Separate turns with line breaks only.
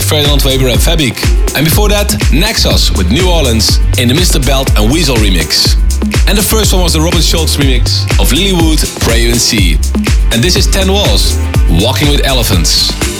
Ferdinand Weber and Fabich. And before that, Naxxos with New Orleans in the Mr. Belt and Wezol remix. And the first one was the Robin Schulz remix of Lilly Wood, Pray You and See. And this is 10 Walls, Walking with Elephants.